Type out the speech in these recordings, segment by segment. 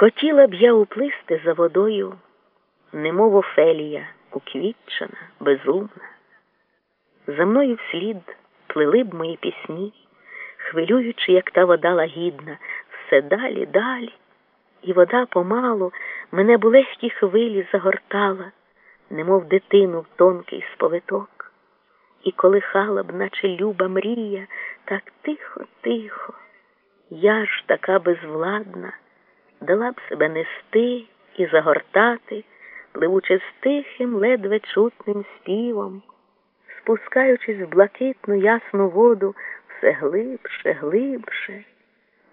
Хотіла б я уплисти за водою, немов Офелія, уквітчена, безумна. За мною вслід плили б мої пісні, хвилюючи, як та вода лагідна, все далі, далі, і вода помалу мене б у легкі хвилі загортала, немов дитину в тонкий сповиток, і колихала б, наче люба мрія, так тихо, тихо, я ж така безвладна дала б себе нести і загортати, пливучи з тихим, ледве чутним співом, спускаючись в блакитну ясну воду все глибше, глибше,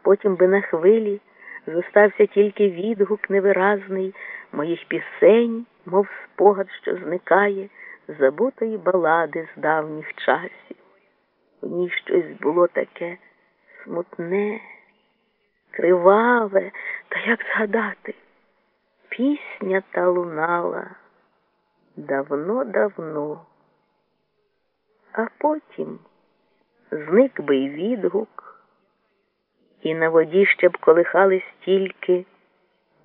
потім би на хвилі зостався тільки відгук невиразний моїх пісень, мов спогад, що зникає, забутої балади з давніх часів. В ній щось було таке смутне криваве, та як згадати, пісня та лунала давно-давно, а потім зник би й відгук, і на воді ще б колихались тільки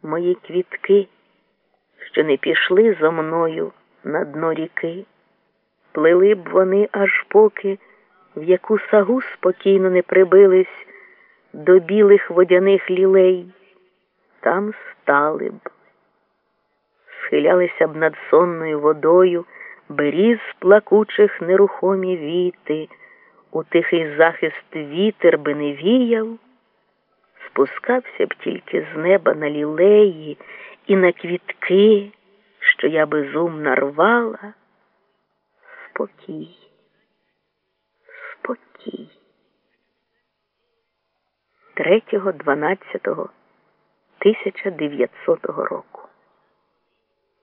мої квітки, що не пішли зо мною на дно ріки, плили б вони аж поки в яку сагу спокійно не прибились до білих водяних лілей, там стали б, схилялися б над сонною водою беріз плакучих нерухомі віти, у тихий захист вітер би не віяв, спускався б тільки з неба на лілеї і на квітки, що я безумно рвала, спокій, спокій. 3.12.1900 року.